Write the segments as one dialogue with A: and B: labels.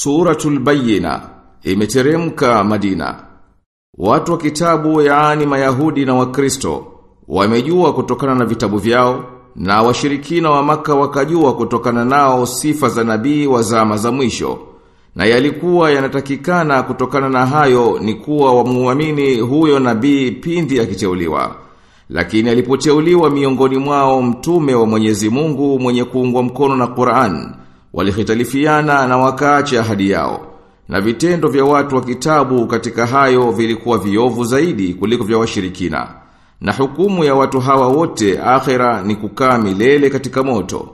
A: Suratul Bayyina imeteremka Madina. Watu wa kitabu yaani Mayahudi na Wakristo wamejua kutokana na vitabu vyao na washirikina wa maka wakajua kutokana nao sifa za nabii wa zama za mwisho. Na yalikuwa yanatakikana kutokana na hayo ni kuwa wamuamini huyo nabii pindi akiteuliwa. Lakini alipoteuliwa miongoni mwao mtume wa Mwenyezi Mungu mwenye kuungwa mkono na Qur'an, walihitalifiana na wakaacha ahadi yao. Na vitendo vya watu wa kitabu katika hayo vilikuwa viovu zaidi kuliko vya washirikina. Na hukumu ya watu hawa wote akhera ni kukaa milele katika moto.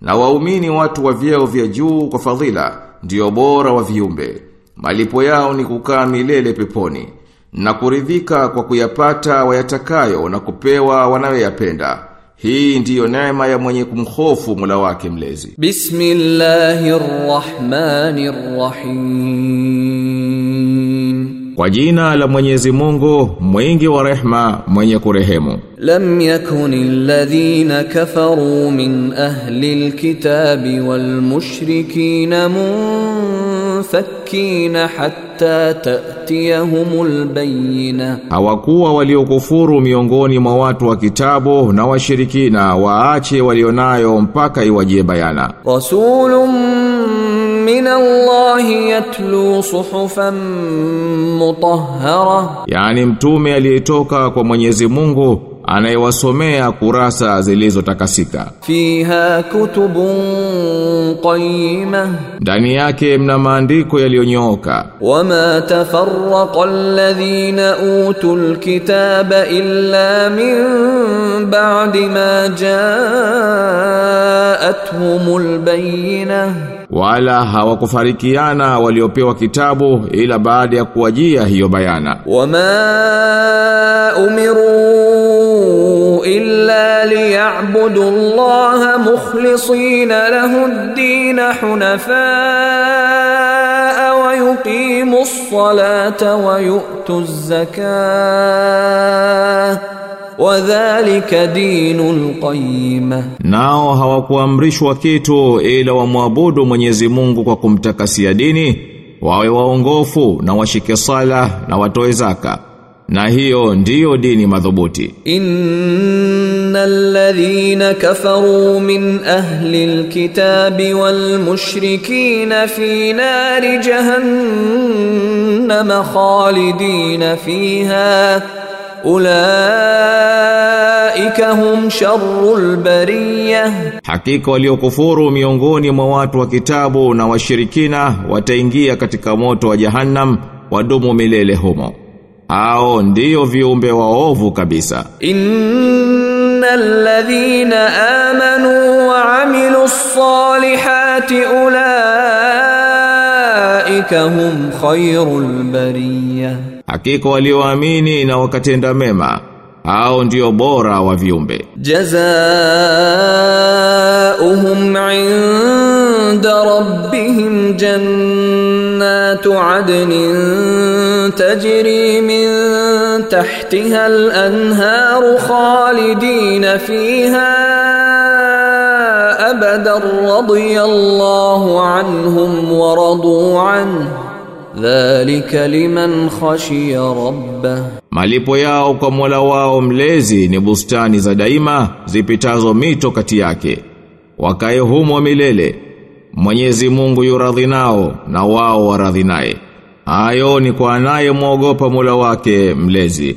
A: Na waumini watu wa vyeo vya juu kwa fadhila ndio bora wa viumbe. Malipo yao ni kukaa milele peponi na kuridhika kwa kuyapata wayatakayo na kupewa wanayoyapenda. Hii ndiyo neema ya mwenye kumhofu Mola wake mlezi.
B: Bismillahirrahmanirrahim.
A: Kwa jina la Mwenyezi Mungu, mwingi wa rehma, mwenye kurehemu.
B: Lam yakuni alladhina kafaru min ahli alkitabi wal mushrikina mun mufakkina hatta tatiyahum bayyina,
A: hawakuwa waliokufuru miongoni mwa watu wa kitabu na washirikina waache walionayo mpaka iwajie bayana.
B: Rasulun min Allah yatlu suhufan mutahhara,
A: yani mtume aliyetoka kwa Mwenyezi Mungu anayewasomea kurasa zilizotakasika.
B: Fiha kutubun qayyimah,
A: ndani yake mna maandiko yaliyonyooka.
B: Wama tafarraqa alladhina utul kitaba illa min ba'di ma ja'atuhumul bayyinah
A: wala hawakufarikiana waliopewa kitabu ila baada ya kuwajia hiyo bayana
B: wama umiru illa liya'budu Allah mukhlisina lahu ad-din hunafa wa yuqimu as-salata wa yu'tu az-zakata
A: nao hawakuamrishwa kitu ila wamwabudu Mwenyezi Mungu kwa kumtakasia dini, wawe waongofu na washike sala na watoe zaka na hiyo ndiyo dini madhubuti.
B: Innal ladhina kafaru min ahli alkitabi wal mushrikin fi nari jahannam khalidin fiha. Ulaika hum sharrul bariyah.
A: Hakika waliokufuru miongoni mwa watu wa kitabu na washirikina wataingia katika moto wa jahannam wadumu milele humo. Ao ndiyo viumbe waovu kabisa.
B: Innal ladhina amanu wa amilus salihati ulaika hum khairul bariyah.
A: Hakika walioamini na wakatenda mema. hao ndiyo bora wa viumbe.
B: جزاؤهم عند ربهم جنات عدن تجري من تحتها الأنهار خالدين فيها أبدا رضي الله عنهم ورضوا عنه Dhalika liman khashiya rabbah.
A: Malipo yao kwa Mola wao mlezi ni bustani za daima zipitazo mito kati yake. Wakae humo milele. Mwenyezi Mungu yuradhi nao na wao waradhi naye. Hayo ni kwa anaye muogopa Mola wake mlezi.